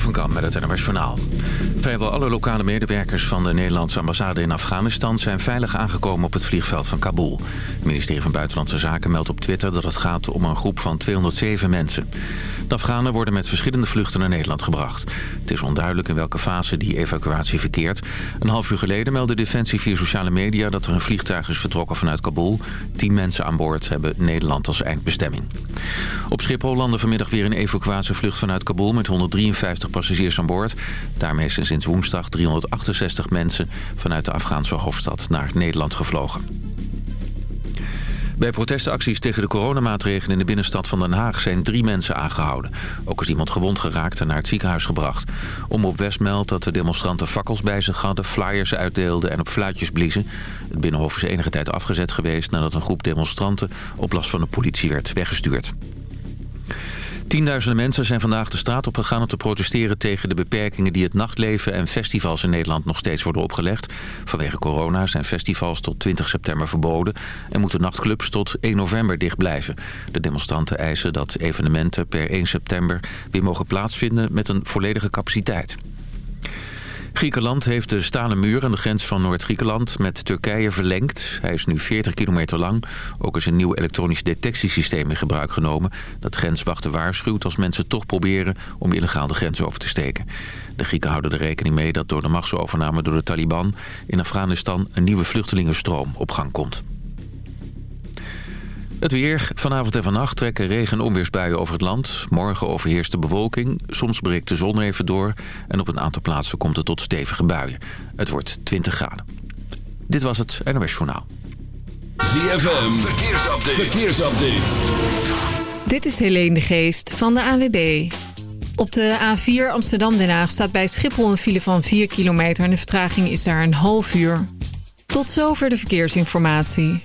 Van Kam met het Journaal. Vrijwel alle lokale medewerkers van de Nederlandse ambassade in Afghanistan... zijn veilig aangekomen op het vliegveld van Kabul. Het ministerie van Buitenlandse Zaken meldt op Twitter... dat het gaat om een groep van 207 mensen. De Afghanen worden met verschillende vluchten naar Nederland gebracht. Het is onduidelijk in welke fase die evacuatie verkeert. Een half uur geleden meldde Defensie via sociale media... dat er een vliegtuig is vertrokken vanuit Kabul. Tien mensen aan boord hebben Nederland als eindbestemming. Op Schiphol landen vanmiddag weer een evacuatievlucht vanuit Kabul... met 153 passagiers aan boord. Daarmee zijn sinds woensdag 368 mensen vanuit de Afghaanse hoofdstad naar Nederland gevlogen. Bij protestacties tegen de coronamaatregelen in de binnenstad van Den Haag zijn drie mensen aangehouden. Ook is iemand gewond geraakt en naar het ziekenhuis gebracht. Omroep West meldt dat de demonstranten fakkels bij zich hadden, flyers uitdeelden en op fluitjes bliezen. Het Binnenhof is enige tijd afgezet geweest nadat een groep demonstranten op last van de politie werd weggestuurd. Tienduizenden mensen zijn vandaag de straat op gegaan om te protesteren tegen de beperkingen die het nachtleven en festivals in Nederland nog steeds worden opgelegd. Vanwege corona zijn festivals tot 20 september verboden en moeten nachtclubs tot 1 november dicht blijven. De demonstranten eisen dat evenementen per 1 september weer mogen plaatsvinden met een volledige capaciteit. Griekenland heeft de stalen muur aan de grens van Noord-Griekenland met Turkije verlengd. Hij is nu 40 kilometer lang. Ook is een nieuw elektronisch detectiesysteem in gebruik genomen... dat grenswachten waarschuwt als mensen toch proberen om illegaal de grens over te steken. De Grieken houden er rekening mee dat door de machtsovername door de Taliban... in Afghanistan een nieuwe vluchtelingenstroom op gang komt. Het weer. Vanavond en vannacht trekken regen- en onweersbuien over het land. Morgen overheerst de bewolking. Soms breekt de zon even door. En op een aantal plaatsen komt het tot stevige buien. Het wordt 20 graden. Dit was het NOS Journaal. ZFM. Verkeersupdate. Verkeersupdate. Dit is Helene de Geest van de AWB. Op de A4 Amsterdam-Den Haag staat bij Schiphol een file van 4 kilometer... en de vertraging is daar een half uur. Tot zover de verkeersinformatie.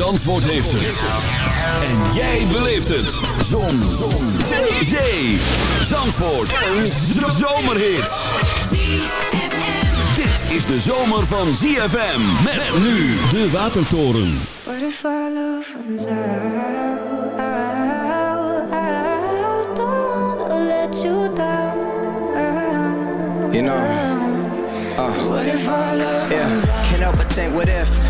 Zandvoort heeft het. En jij beleeft het. Zon. Zon. Zee. Zee. Zandvoort. Een zomerhit. Dit is de zomer van ZFM. Met nu de Watertoren. What if our love runs out? out? Don't wanna let you down. You know, uh, What if our love yeah. runs out? Can't help but think, what if?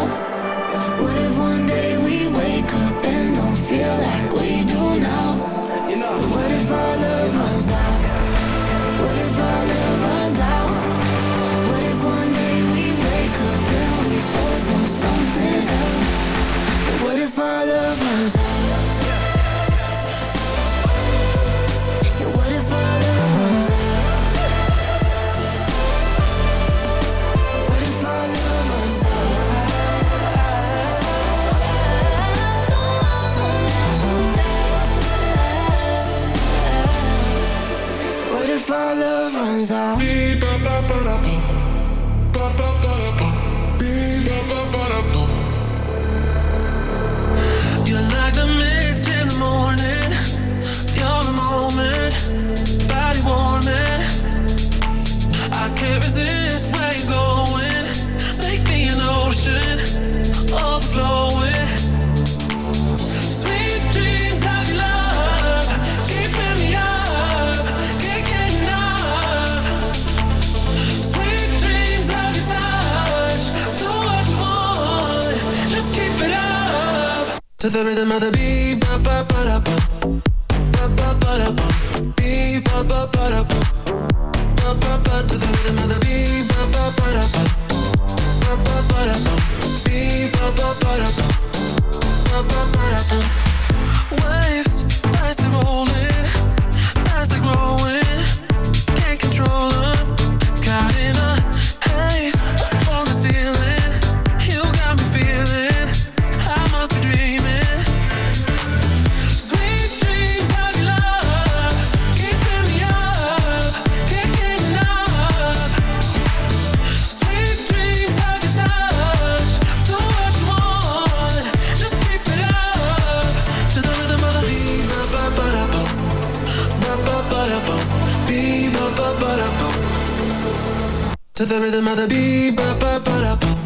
To the rhythm of the beat, ba ba ba da bum,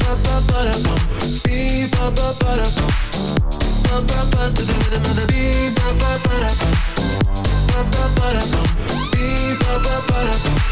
ba ba ba da bum, beat ba ba ba da bum. Ba ba ba to the ba ba ba ba ba ba bum, beat ba ba ba da bum.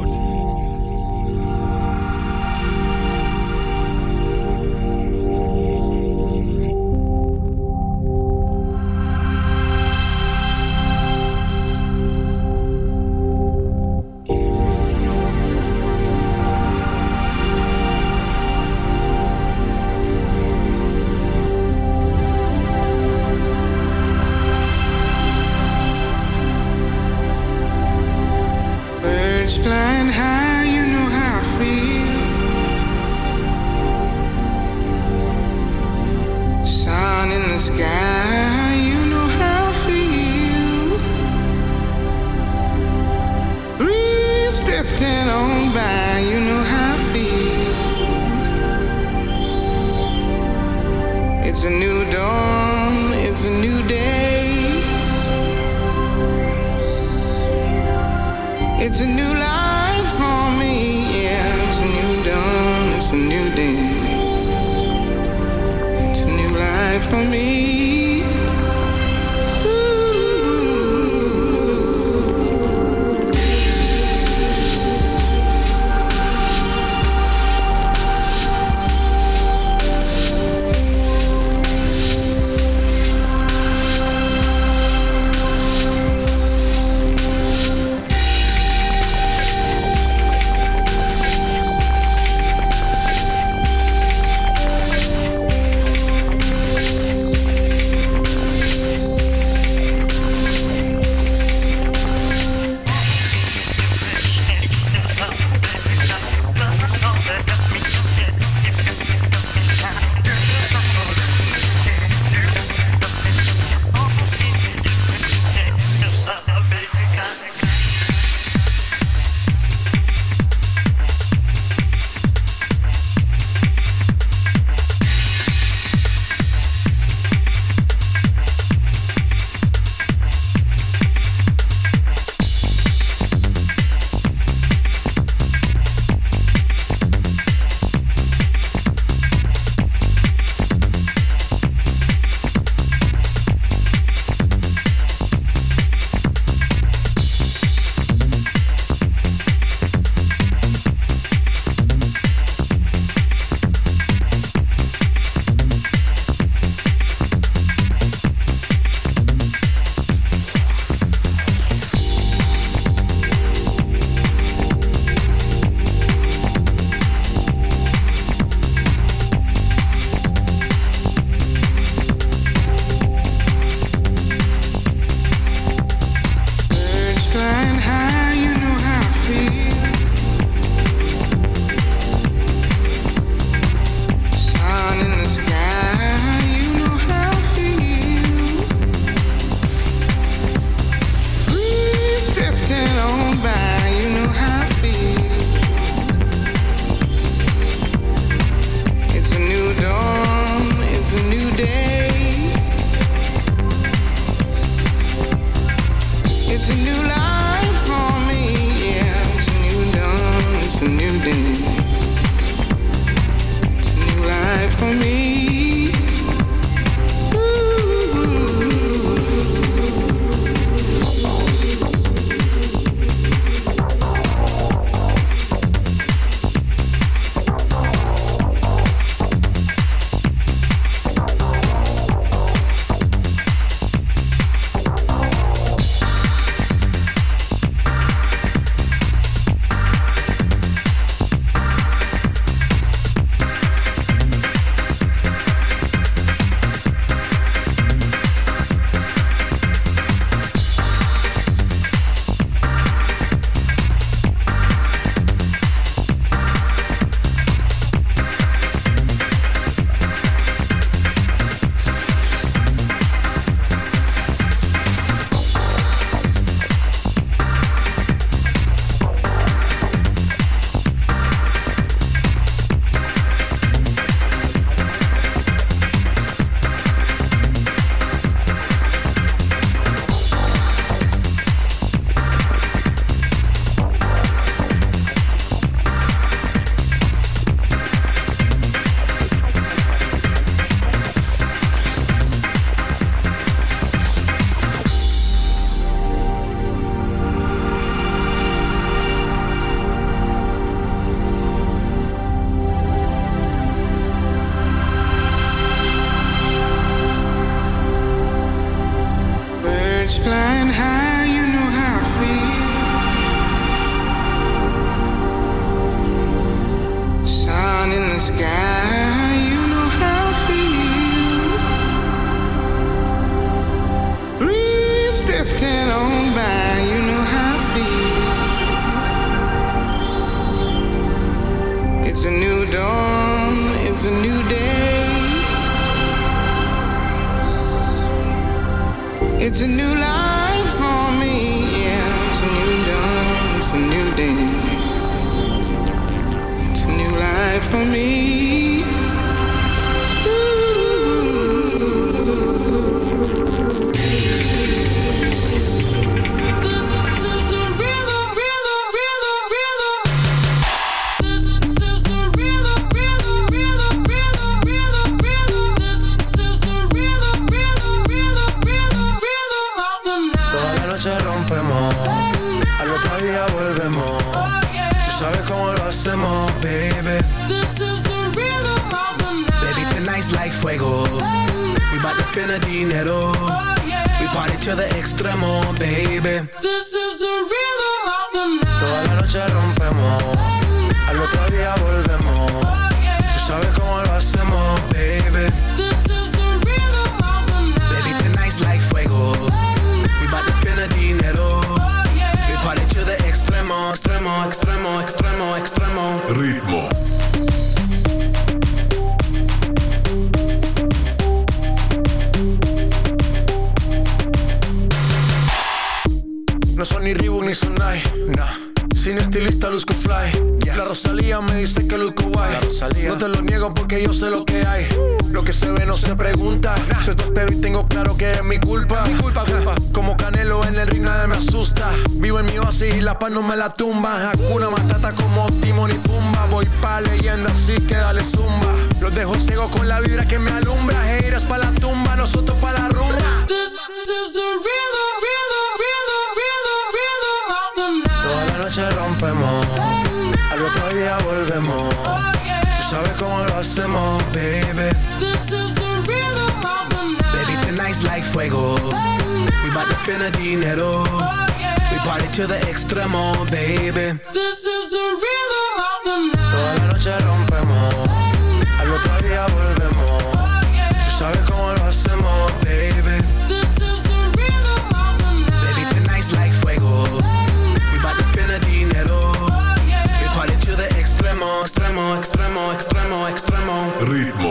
It's a new dawn, mi culpa. Mi culpa, culpa. Como Canelo en el ring nadie me asusta. Vivo en mi oasis y la paz no me la tumba. Hakuna Matata como Timon y Pumba. Voy pa' leyenda así que dale zumba. Los dejo ciego con la vibra que me alumbra. Heiras pa' la tumba, nosotros pa' la rumba. Toda la noche rompemos, al otro día volvemos. Tú sabes cómo lo hacemos, baby. Baby, tonight's like fuego. We bout to spend the dinero. We party to the extremo, baby. This is the rhythm of the night. Toda la noche rompemos, al otro día volvemos. Tú sabes cómo lo hacemos, baby. Baby, tonight's like fuego. We bout to spend the dinero. Oh, we party to the extremo, extremo, extremo, extremo, extremo. Ritmo.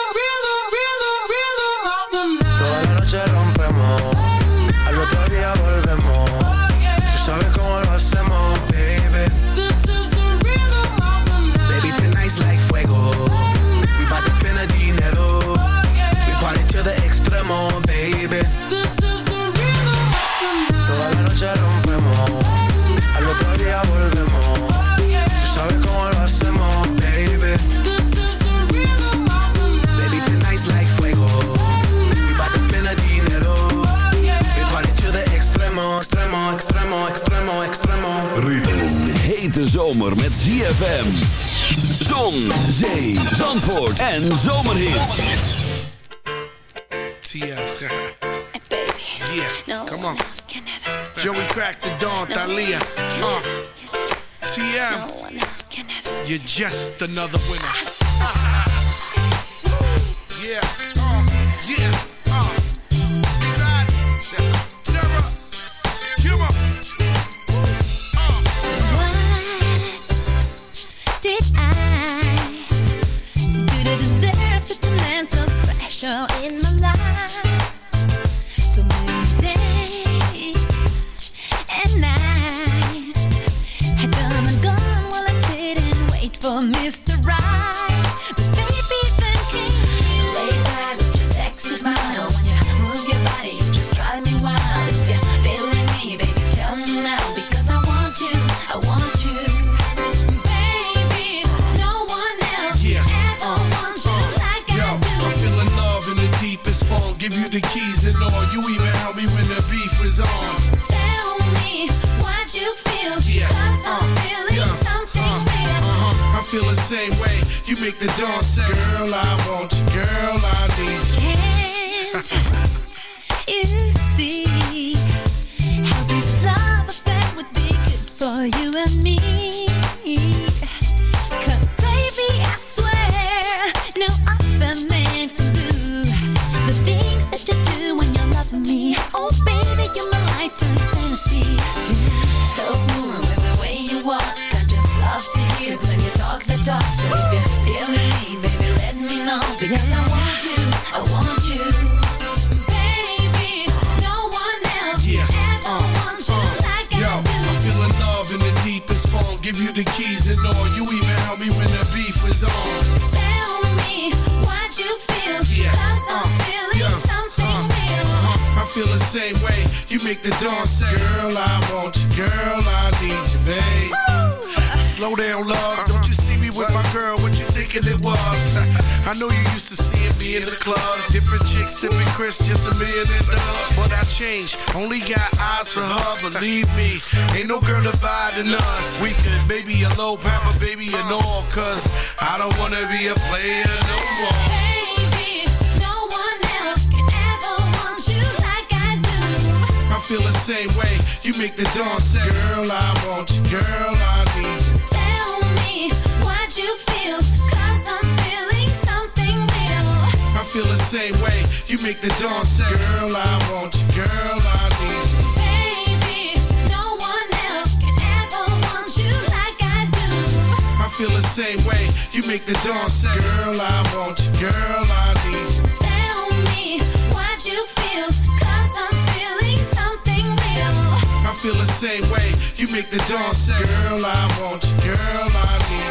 hete zomer met ZFM. Zon, zee, zandvoort en zomerhits. TS. yeah, come on. Joey cracked the dawn, Thalia. Uh. TM. You're just another winner. yeah, the dawn set. believe me, ain't no girl dividing us. We could maybe a low papa baby and all, cause I don't wanna be a player no more. Baby, no one else can ever want you like I do. I feel the same way, you make the dawn say, Girl, I want you, girl, I need you. Tell me what you feel, cause I'm feeling something real. I feel the same way, you make the dawn say, Girl, I want you, girl, I same way you make the dawn say, Girl, I want you, girl, I need you. Tell me what you feel, cause I'm feeling something real. I feel the same way you make the dawn say, Girl, I want you, girl, I need you.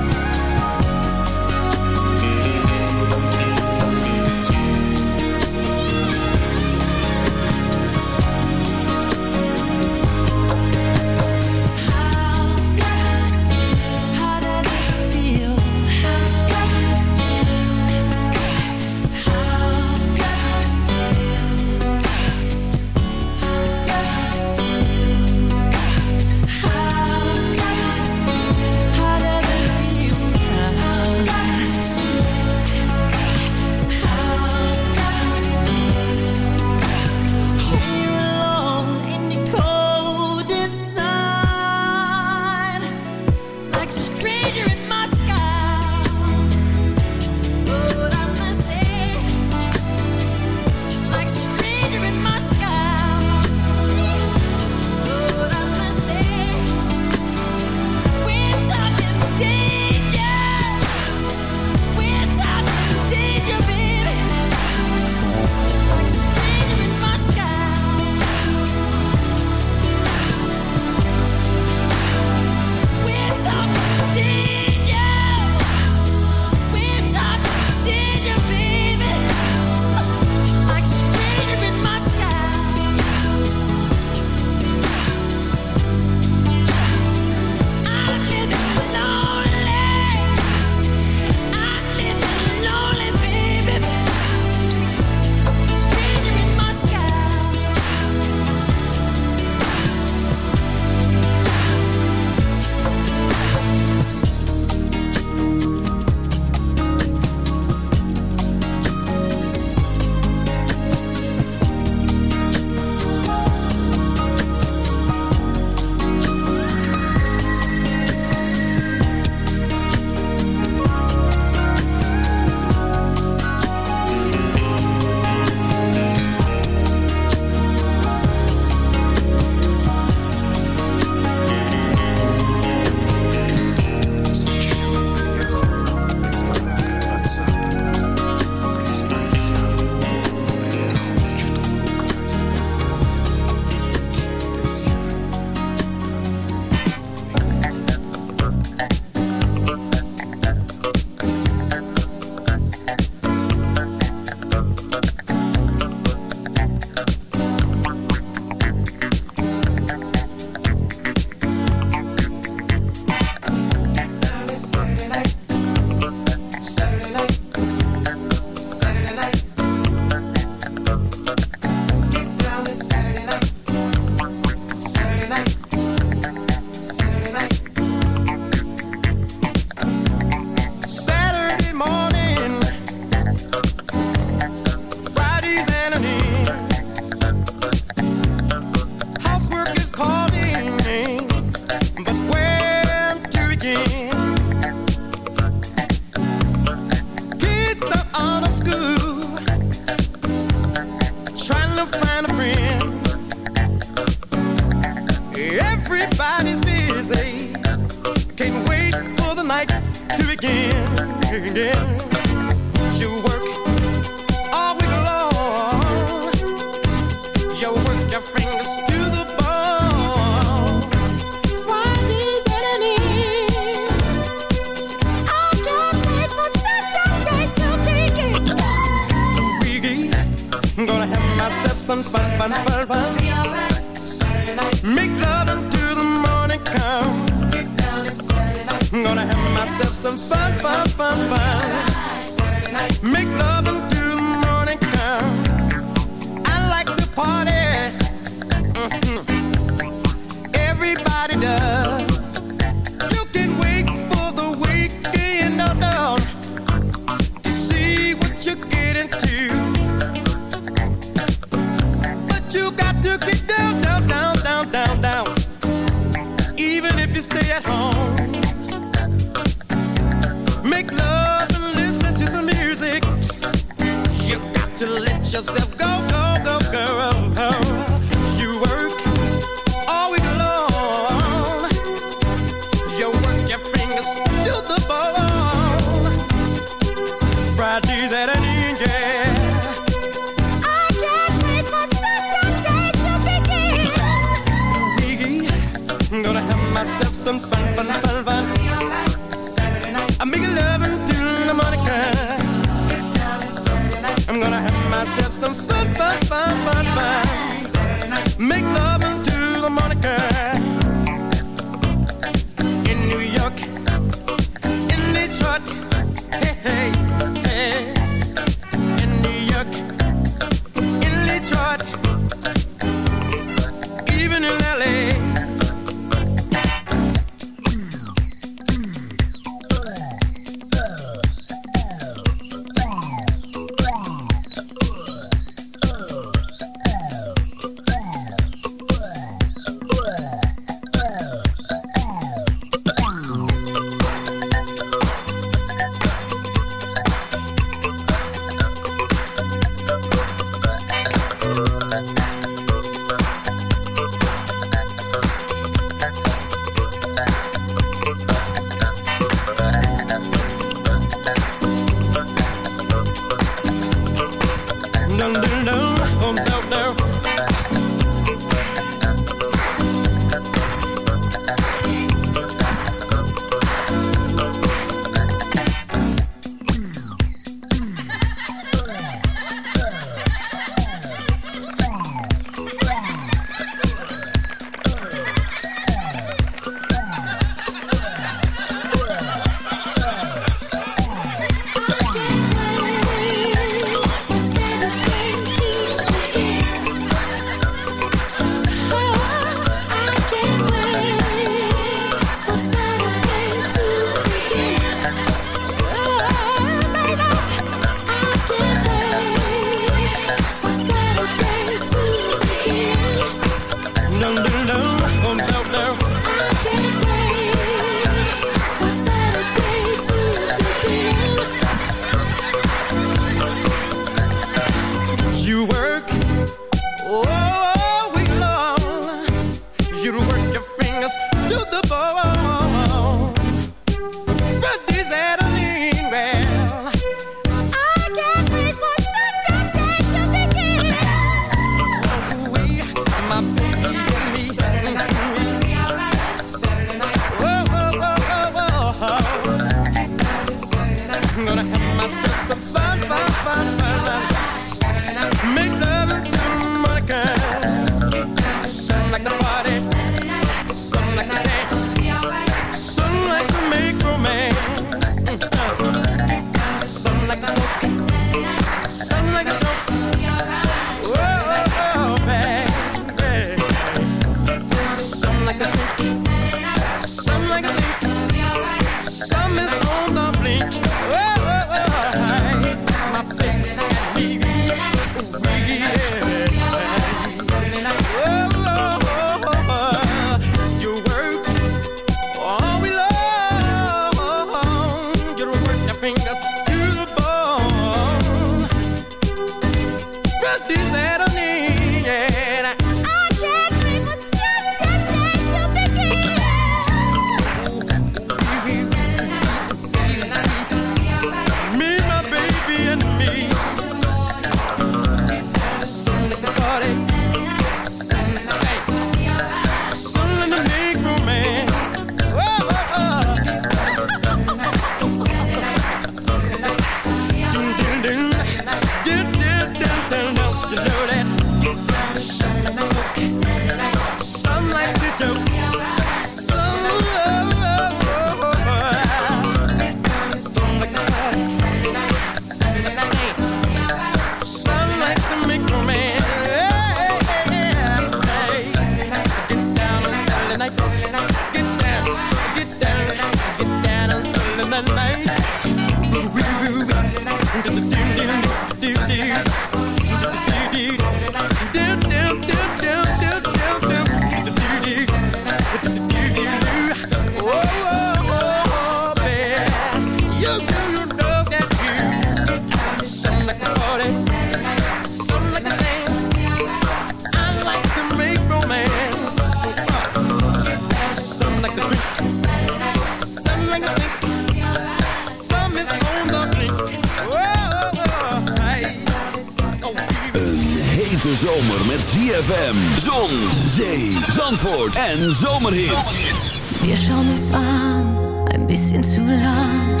En zomerhits. Wir schauen uns an, ein bisschen zu lang.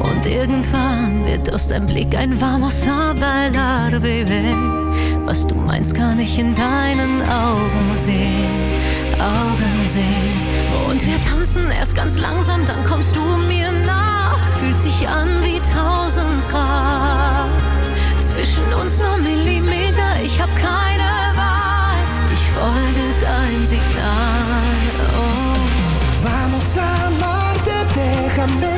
Und irgendwann wird aus deinem Blick ein warmes bailar, Baby. Was du meinst, kann ich in deinen Augen sehen, Augen sehen. Und wir tanzen erst ganz langsam, dann kommst du mir nach. Fühlt sich an wie tausend Grad. Zwischen uns nur Millimeter, ich hab keine. Oh. Vamos a amarte, déjame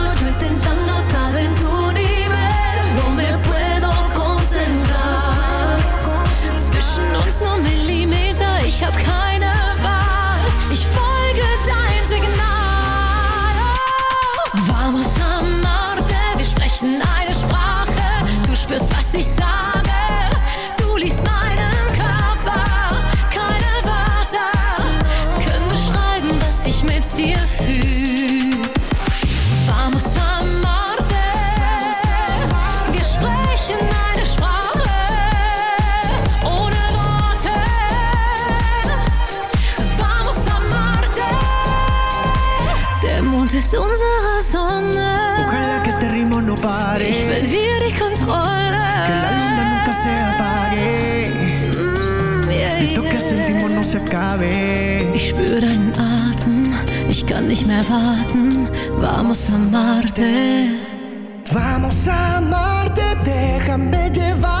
Der Mond ist unsere Sonne. Ojalá que este ritmo no pare. Ich verliere die Kontrolle. Que la luna nunca se apague. Mm, yeah, Esto que yeah. sentimos no se acabe. Ich spüre deinen Atem, ich kann nicht mehr warten. Vamos a amarte. Vamos a amarte, déjame llevarte.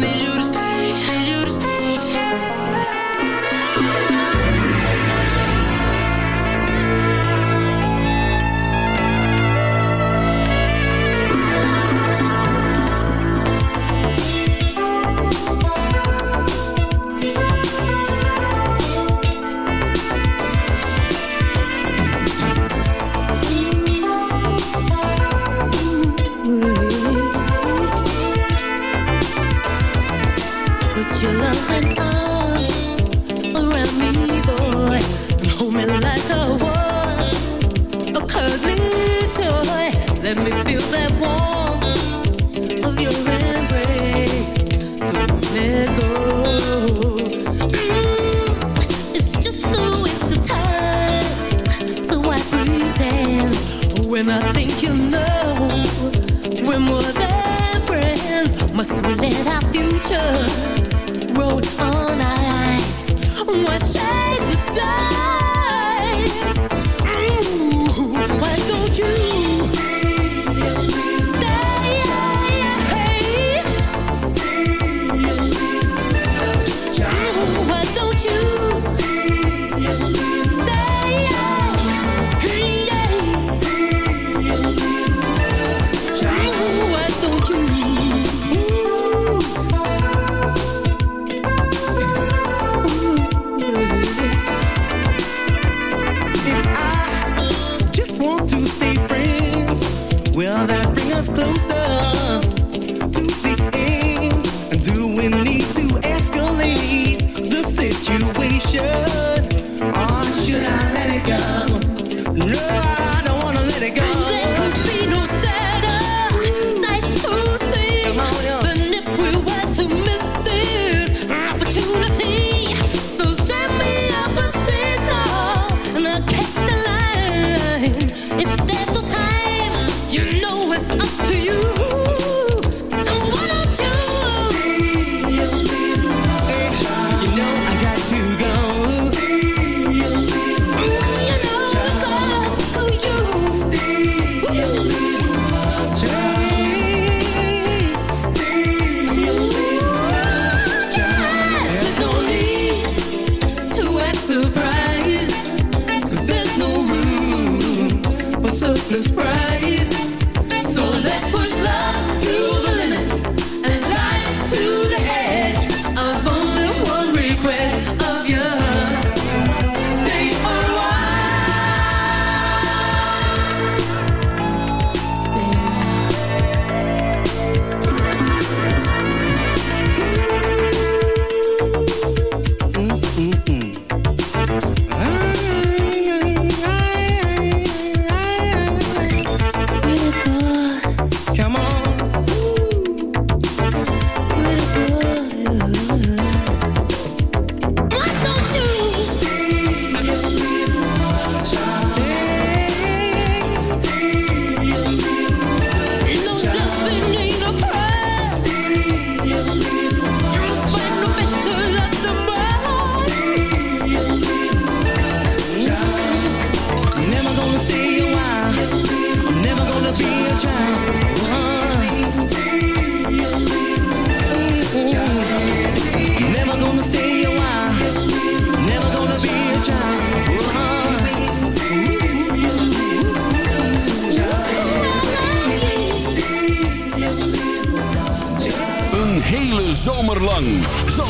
money you